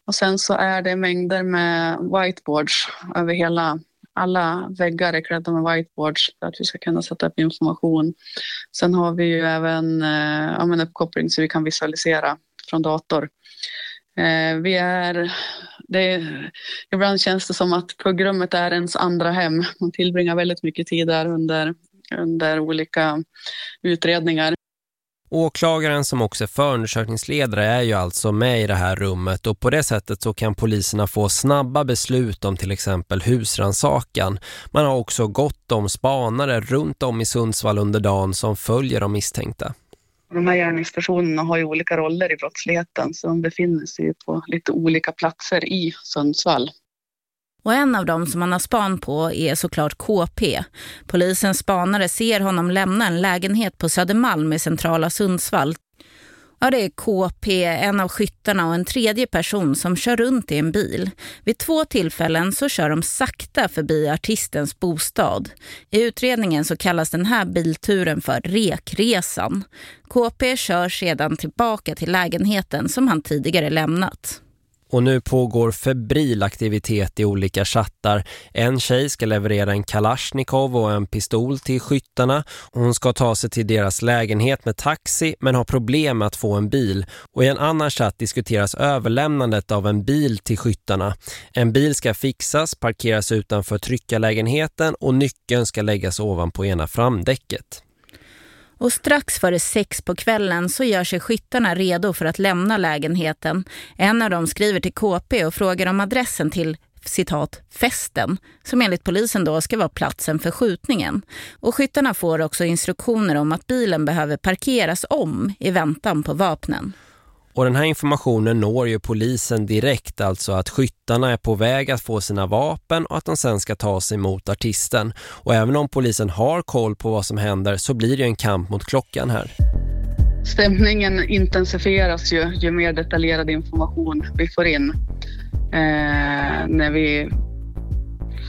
Och sen så är det mängder med whiteboards över hela alla väggar är klädda med whiteboards för att vi ska kunna sätta upp information. Sen har vi ju även eh, ja, men uppkoppling så vi kan visualisera från dator. Eh, vi är, det, ibland känns det som att Puggrummet är ens andra hem. Man tillbringar väldigt mycket tid där under, under olika utredningar. Åklagaren som också är förundersökningsledare är ju alltså med i det här rummet och på det sättet så kan poliserna få snabba beslut om till exempel husransakan. Man har också gott om spanare runt om i Sundsvall under dagen som följer de misstänkta. De här gärningspersonerna har ju olika roller i brottsligheten så de befinner sig på lite olika platser i Sundsvall. Och en av dem som han har span på är såklart KP. Polisens spanare ser honom lämna en lägenhet på Södermalm i centrala Sundsvall. Ja, det är KP, en av skyttarna och en tredje person som kör runt i en bil. Vid två tillfällen så kör de sakta förbi artistens bostad. I utredningen så kallas den här bilturen för rekresan. KP kör sedan tillbaka till lägenheten som han tidigare lämnat. Och nu pågår febril aktivitet i olika chattar. En tjej ska leverera en Kalashnikov och en pistol till skyttarna. Hon ska ta sig till deras lägenhet med taxi men har problem med att få en bil. Och i en annan chatt diskuteras överlämnandet av en bil till skyttarna. En bil ska fixas, parkeras utanför tryckarlägenheten och nyckeln ska läggas ovanpå ena framdäcket. Och strax före sex på kvällen så gör sig skyttarna redo för att lämna lägenheten. En av dem skriver till KP och frågar om adressen till citat, festen, som enligt polisen då ska vara platsen för skjutningen. Och skyttarna får också instruktioner om att bilen behöver parkeras om i väntan på vapnen. Och den här informationen når ju polisen direkt, alltså att skyttarna är på väg att få sina vapen och att de sen ska ta sig mot artisten. Och även om polisen har koll på vad som händer så blir det en kamp mot klockan här. Stämningen intensifieras ju, ju mer detaljerad information vi får in. Eh, när vi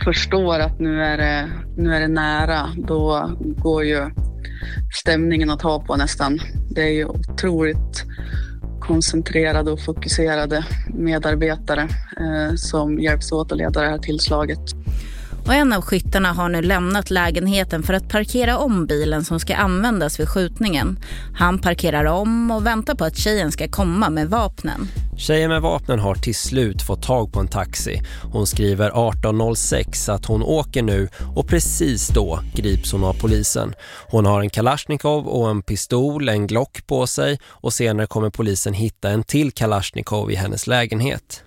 förstår att nu är, det, nu är det nära, då går ju stämningen att ta på nästan. Det är ju otroligt koncentrerade och fokuserade medarbetare eh, som hjälps åt att leda det här tillslaget. Och en av skyttarna har nu lämnat lägenheten för att parkera om bilen som ska användas vid skjutningen. Han parkerar om och väntar på att tjejen ska komma med vapnen. Tjejen med vapnen har till slut fått tag på en taxi. Hon skriver 18.06 att hon åker nu och precis då grips hon av polisen. Hon har en Kalashnikov och en pistol, en Glock på sig och senare kommer polisen hitta en till Kalashnikov i hennes lägenhet.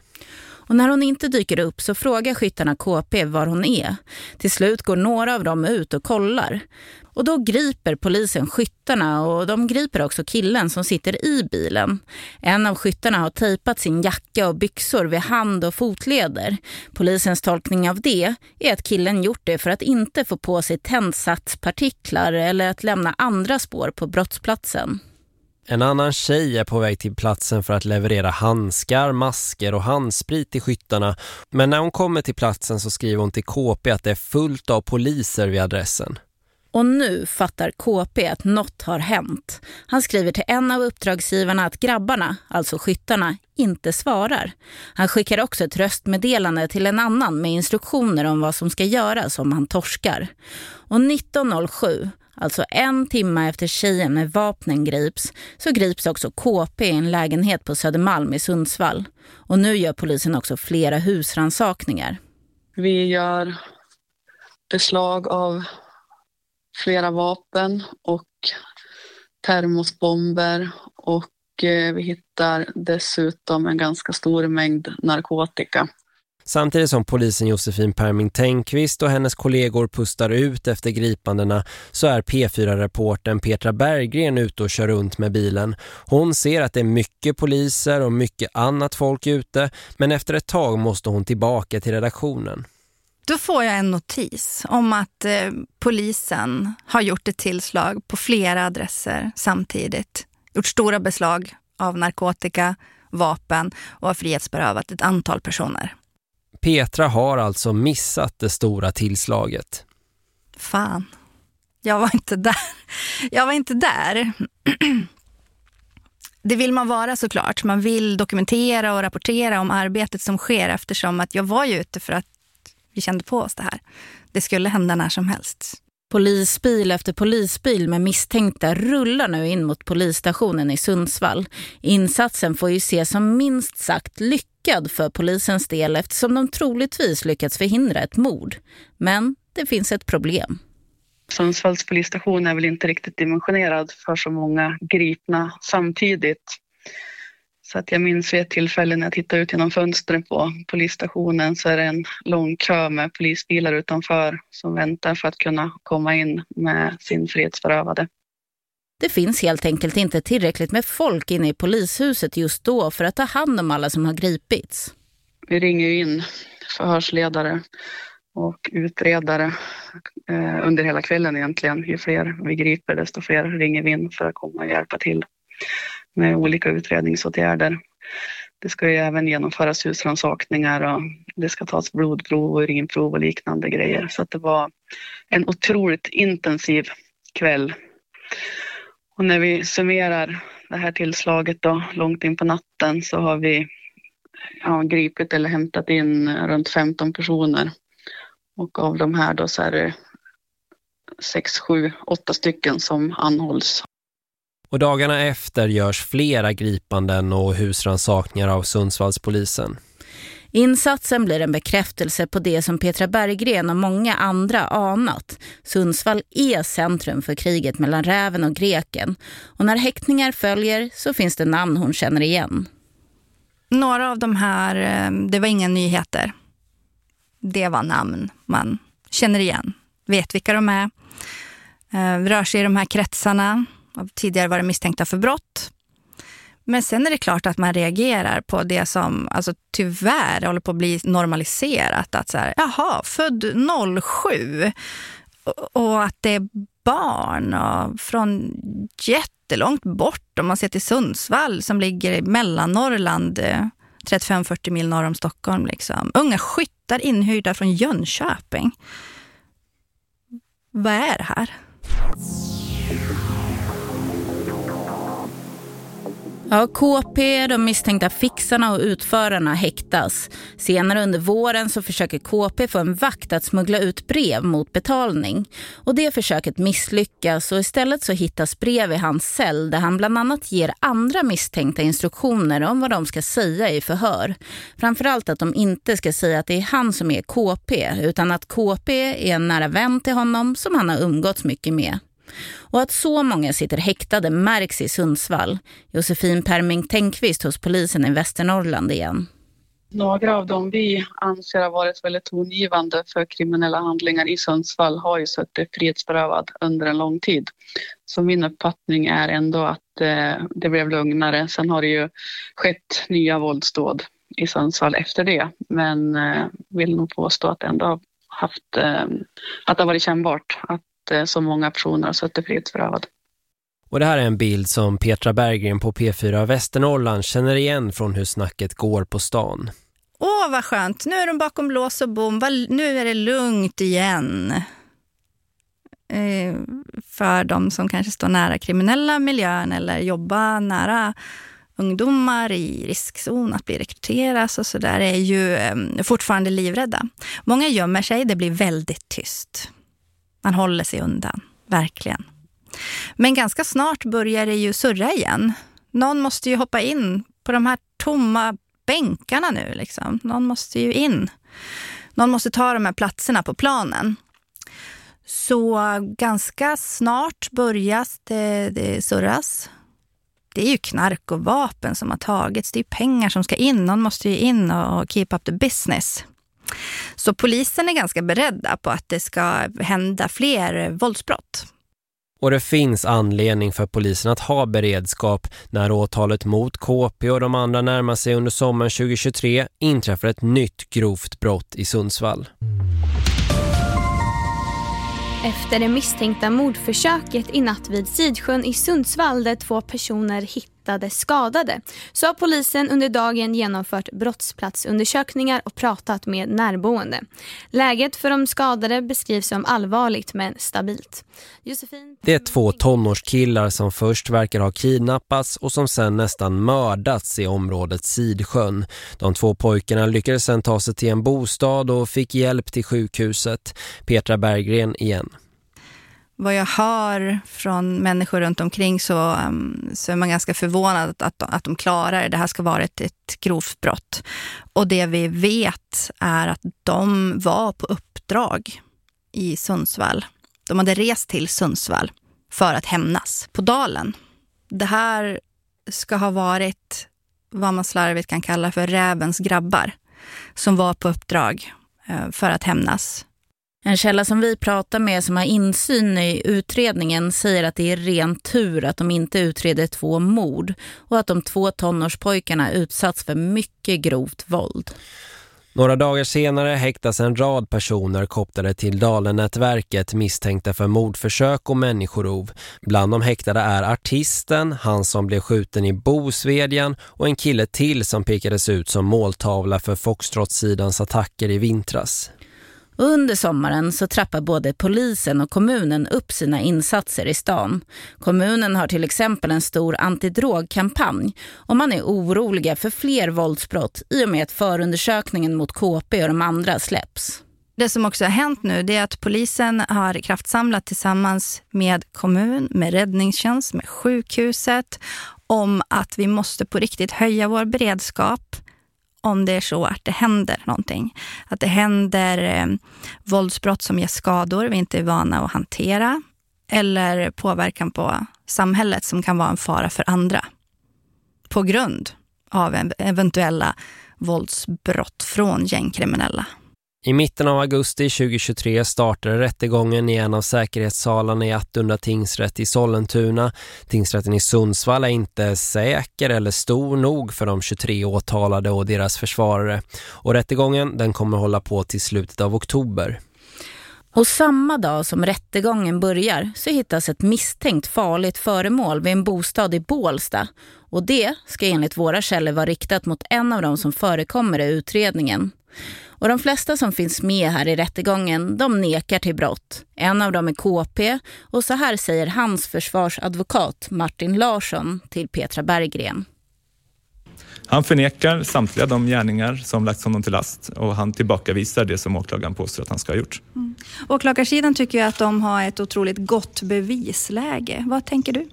Och när hon inte dyker upp så frågar skyttarna KP var hon är. Till slut går några av dem ut och kollar. Och då griper polisen skyttarna och de griper också killen som sitter i bilen. En av skyttarna har tejpat sin jacka och byxor vid hand- och fotleder. Polisens tolkning av det är att killen gjort det för att inte få på sig tändsatspartiklar eller att lämna andra spår på brottsplatsen. En annan tjej är på väg till platsen för att leverera handskar, masker och handsprit till skyttarna. Men när hon kommer till platsen så skriver hon till KP att det är fullt av poliser vid adressen. Och nu fattar KP att något har hänt. Han skriver till en av uppdragsgivarna att grabbarna, alltså skyttarna, inte svarar. Han skickar också ett röstmeddelande till en annan med instruktioner om vad som ska göras om han torskar. Och 1907 Alltså en timme efter tjejen med vapnen grips så grips också KP i en lägenhet på Södermalm i Sundsvall. Och nu gör polisen också flera husransakningar. Vi gör beslag av flera vapen och termosbomber och eh, vi hittar dessutom en ganska stor mängd narkotika. Samtidigt som polisen Josefin Perming Tänkvist och hennes kollegor pustar ut efter gripandena så är P4-reporten Petra Berggren ute och kör runt med bilen. Hon ser att det är mycket poliser och mycket annat folk ute men efter ett tag måste hon tillbaka till redaktionen. Då får jag en notis om att eh, polisen har gjort ett tillslag på flera adresser samtidigt. Gjort stora beslag av narkotika, vapen och har frihetsberövat ett antal personer. Petra har alltså missat det stora tillslaget. Fan, jag var inte där. Jag var inte där. Det vill man vara såklart. Man vill dokumentera och rapportera om arbetet som sker eftersom att jag var ju ute för att vi kände på oss det här. Det skulle hända när som helst. Polisbil efter polisbil med misstänkta rullar nu in mot polisstationen i Sundsvall. Insatsen får ju ses som minst sagt lyckad för polisens del eftersom de troligtvis lyckats förhindra ett mord. Men det finns ett problem. Sundsvalls polisstation är väl inte riktigt dimensionerad för så många gripna samtidigt. Så att jag minns vid ett tillfälle när jag tittade ut genom fönstret på polisstationen så är det en lång kö med polisbilar utanför som väntar för att kunna komma in med sin frihetsberövade. Det finns helt enkelt inte tillräckligt med folk inne i polishuset just då för att ta hand om alla som har gripits. Vi ringer in förhörsledare och utredare eh, under hela kvällen egentligen. Ju fler vi griper desto fler ringer vi in för att komma och hjälpa till med olika utredningsåtgärder. Det ska ju även genomföras husrannsakningar och det ska tas blodprov och urinprov och liknande grejer. Så det var en otroligt intensiv kväll. Och när vi summerar det här tillslaget då, långt in på natten så har vi ja, gripit eller hämtat in runt 15 personer. Och av de här då så är det 6, 7, 8 stycken som anhålls och dagarna efter görs flera gripanden och husransakningar av Sundsvallspolisen. Insatsen blir en bekräftelse på det som Petra Berggren och många andra anat. Sundsvall är centrum för kriget mellan räven och greken. Och när häktningar följer så finns det namn hon känner igen. Några av de här, eh, det var inga nyheter. Det var namn man känner igen, vet vilka de är, eh, rör sig i de här kretsarna. Tidigare var det misstänkta för brott. Men sen är det klart att man reagerar på det som alltså, tyvärr håller på att bli normaliserat. Att så här, jaha, född 07 och att det är barn och från jättelångt bort. Om man ser till Sundsvall som ligger i Mellannorrland, eh, 35-40 mil norr om Stockholm. Liksom. Unga skyttar inhyrda från Jönköping. Vad är det här? Ja, KP, de misstänkta fixarna och utförarna häktas. Senare under våren så försöker KP få en vakt att smuggla ut brev mot betalning. Och det försöket misslyckas och istället så hittas brev i hans cell där han bland annat ger andra misstänkta instruktioner om vad de ska säga i förhör. Framförallt att de inte ska säga att det är han som är KP utan att KP är en nära vän till honom som han har umgåtts mycket med. Och att så många sitter häktade märks i Sundsvall. Josefin Perming Tänkvist hos polisen i Västernorrland igen. Några av dem vi anser har varit väldigt tongivande för kriminella handlingar i Sundsvall har ju suttit frihetsberövad under en lång tid. Så min uppfattning är ändå att eh, det blev lugnare. Sen har det ju skett nya våldsdåd i Sundsvall efter det. Men eh, vill nog påstå att det ändå har haft, eh, att det har varit kännbart att så många personer har suttit frihetsberövad. Och det här är en bild som Petra Berggren på P4 Västernorrland känner igen från hur snacket går på stan. Åh, vad skönt. Nu är de bakom lås och bom. Nu är det lugnt igen. Eh, för de som kanske står nära kriminella miljön eller jobbar nära ungdomar i riskzon att bli rekryteras och så där är ju eh, fortfarande livrädda. Många gömmer sig, det blir väldigt tyst. Man håller sig undan, verkligen. Men ganska snart börjar det ju surra igen. Någon måste ju hoppa in på de här tomma bänkarna nu. Liksom. Någon måste ju in. Någon måste ta de här platserna på planen. Så ganska snart börjar det, det surras. Det är ju knark och vapen som har tagits. Det är pengar som ska in. Någon måste ju in och keep up the business. Så polisen är ganska beredda på att det ska hända fler våldsbrott. Och det finns anledning för polisen att ha beredskap när åtalet mot KP och de andra närmar sig under sommaren 2023 inträffar ett nytt grovt brott i Sundsvall. Efter det misstänkta mordförsöket i natt vid Sidsjön i Sundsvall där två personer hittades skadade så har polisen under dagen genomfört brottsplatsundersökningar och pratat med närboende. Läget för de skadade beskrivs som allvarligt men stabilt. Josefin... Det är två tonårskillar som först verkar ha kidnappats och som sen nästan mördats i området Sidsjön. De två pojkarna lyckades sen ta sig till en bostad och fick hjälp till sjukhuset. Petra Berggren igen vad jag hör från människor runt omkring så, um, så är man ganska förvånad att, att de klarar det. Det här ska vara ett, ett grovt brott. Och det vi vet är att de var på uppdrag i Sundsvall. De hade rest till Sundsvall för att hämnas på dalen. Det här ska ha varit vad man slarvigt kan kalla för rävens grabbar som var på uppdrag eh, för att hämnas en källa som vi pratar med som har insyn i utredningen säger att det är ren tur att de inte utreder två mord och att de två tonårspojkarna utsatts för mycket grovt våld. Några dagar senare häktas en rad personer kopplade till Dalenätverket misstänkta för mordförsök och människorov. Bland de häktade är artisten, han som blev skjuten i Bosvedjan och en kille till som pekades ut som måltavla för Foxtrot-sidans attacker i vintras. Under sommaren så trappar både polisen och kommunen upp sina insatser i stan. Kommunen har till exempel en stor antidrogkampanj och man är oroliga för fler våldsbrott i och med att förundersökningen mot KP och de andra släpps. Det som också har hänt nu är att polisen har kraftsamlat tillsammans med kommun, med räddningstjänst, med sjukhuset om att vi måste på riktigt höja vår beredskap om det är så att det händer någonting. Att det händer eh, våldsbrott som ger skador vi inte är vana att hantera eller påverkan på samhället som kan vara en fara för andra på grund av eventuella våldsbrott från gängkriminella. I mitten av augusti 2023 startade rättegången i en av säkerhetssalarna i Attunda tingsrätt i Sollentuna. Tingsrätten i Sundsvall är inte säker eller stor nog för de 23 åtalade och deras försvarare. Och rättegången den kommer hålla på till slutet av oktober. Och samma dag som rättegången börjar så hittas ett misstänkt farligt föremål vid en bostad i Bålsta. Och det ska enligt våra källor vara riktat mot en av dem som förekommer i utredningen. Och de flesta som finns med här i rättegången, de nekar till brott. En av dem är KP och så här säger hans försvarsadvokat Martin Larsson till Petra Berggren. Han förnekar samtliga de gärningar som lagts honom till last och han tillbakavisar det som åklagaren påstår att han ska ha gjort. Mm. Åklagarsidan tycker ju att de har ett otroligt gott bevisläge. Vad tänker du?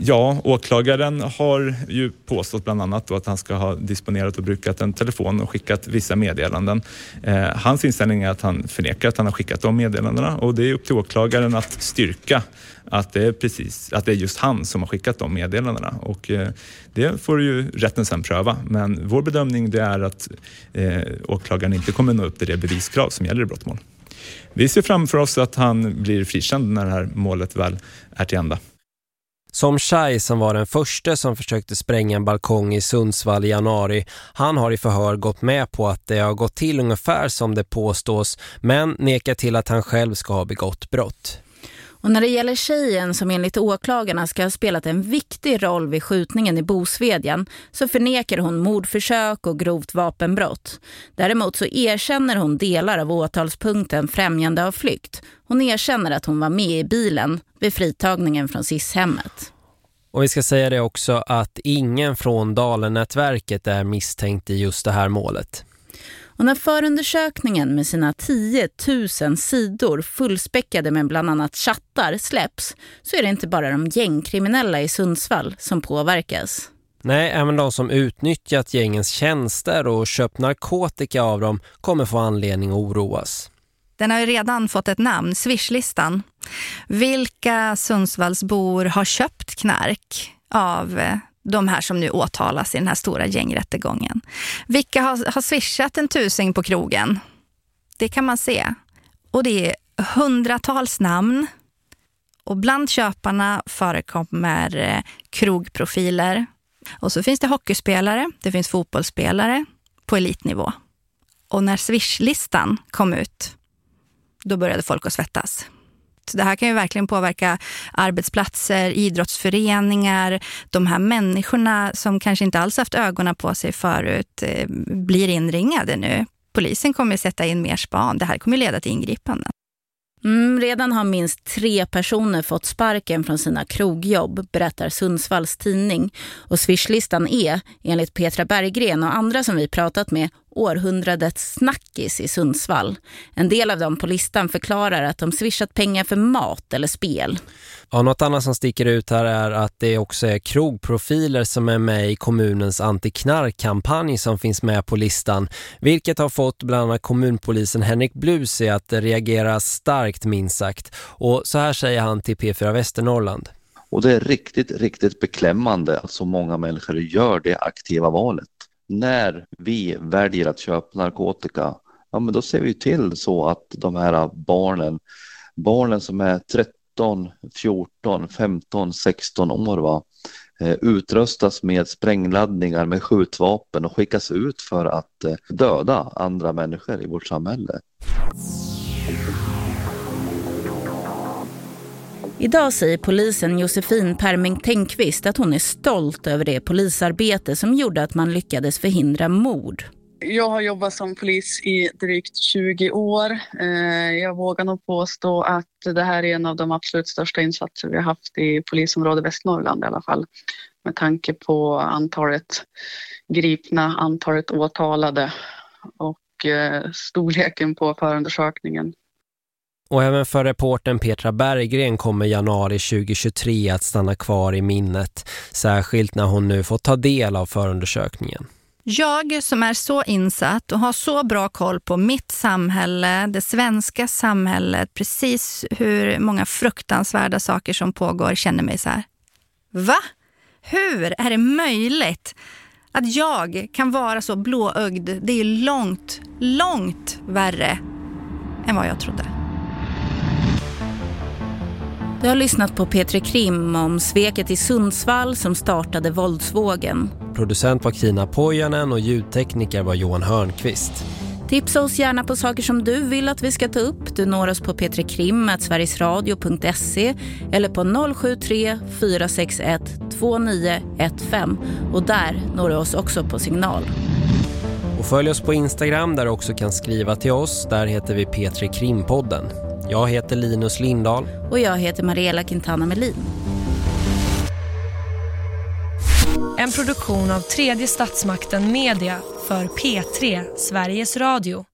Ja, åklagaren har ju påstått bland annat att han ska ha disponerat och brukat en telefon och skickat vissa meddelanden. Eh, hans inställning är att han förnekar att han har skickat de meddelandena och det är upp till åklagaren att styrka att det är, precis, att det är just han som har skickat de meddelandena. Och, eh, det får ju rätten sen pröva, men vår bedömning det är att eh, åklagaren inte kommer nå upp till det beviskrav som gäller i brottmål. Vi ser framför oss att han blir frikänd när det här målet väl är till ända. Som Chai, som var den första som försökte spränga en balkong i Sundsvall i januari, han har i förhör gått med på att det har gått till ungefär som det påstås, men nekar till att han själv ska ha begått brott. Och när det gäller tjejen som enligt åklagarna ska ha spelat en viktig roll vid skjutningen i Bosvedjan så förnekar hon mordförsök och grovt vapenbrott. Däremot så erkänner hon delar av åtalspunkten främjande av flykt. Hon erkänner att hon var med i bilen vid fritagningen från SIS-hemmet. Och vi ska säga det också att ingen från Dalen-nätverket är misstänkt i just det här målet. Och när förundersökningen med sina 10 000 sidor fullspäckade med bland annat chattar släpps så är det inte bara de gängkriminella i Sundsvall som påverkas. Nej, även de som utnyttjat gängens tjänster och köpt narkotika av dem kommer få anledning att oroas. Den har ju redan fått ett namn, Swishlistan. Vilka Sundsvallsbor har köpt knark av eh, de här som nu åtalas i den här stora gängrättegången. Vilka har, har swishat en tusing på krogen? Det kan man se. Och det är hundratals namn. Och bland köparna förekommer eh, krogprofiler. Och så finns det hockeyspelare, det finns fotbollsspelare på elitnivå. Och när swishlistan kom ut, då började folk att svettas. Det här kan ju verkligen påverka arbetsplatser, idrottsföreningar. De här människorna som kanske inte alls haft ögonen på sig förut eh, blir inringade nu. Polisen kommer sätta in mer span. Det här kommer leda till ingripanden. Mm, redan har minst tre personer fått sparken från sina krogjobb, berättar Sundsvalls tidning. Och swishlistan är, enligt Petra Berggren och andra som vi pratat med, århundradets snackis i Sundsvall. En del av dem på listan förklarar att de swishat pengar för mat eller spel. Ja, något annat som sticker ut här är att det också är krogprofiler som är med i kommunens antiknarkkampanj som finns med på listan. Vilket har fått bland annat kommunpolisen Henrik Blusi att reagera starkt minst sagt. Och så här säger han till P4 Västernorrland. Och det är riktigt, riktigt beklämmande att så många människor gör det aktiva valet när vi väljer att köpa narkotika, ja men då ser vi till så att de här barnen, barnen som är 13, 14, 15, 16 år va, eh, utrustas med sprängladdningar, med skjutvapen och skickas ut för att eh, döda andra människor i vårt samhälle. Idag säger polisen Josefin Perming Tänkvist att hon är stolt över det polisarbete som gjorde att man lyckades förhindra mord. Jag har jobbat som polis i drygt 20 år. Eh, jag vågar nog påstå att det här är en av de absolut största insatser vi har haft i polisområdet Västnorrland i alla fall. Med tanke på antalet gripna, antalet åtalade och eh, storleken på förundersökningen. Och även för reporten Petra Berggren kommer januari 2023 att stanna kvar i minnet. Särskilt när hon nu får ta del av förundersökningen. Jag som är så insatt och har så bra koll på mitt samhälle, det svenska samhället, precis hur många fruktansvärda saker som pågår känner mig så här. Va? Hur är det möjligt Att jag kan vara så blåögd, det är långt, långt värre än vad jag trodde. Du har lyssnat på Petri Krim om sveket i Sundsvall som startade våldsvågen. Producent var Kina Pojanen och ljudtekniker var Johan Hörnqvist. Tipsa oss gärna på saker som du vill att vi ska ta upp. Du når oss på petrekrim.sverigesradio.se eller på 073 461 2915 och där når du oss också på signal. Och följ oss på Instagram där du också kan skriva till oss. Där heter vi Petri Krimpodden. Jag heter Linus Lindahl. Och jag heter Mariella Quintana Melin. En produktion av tredje statsmakten Media för P3 Sveriges Radio.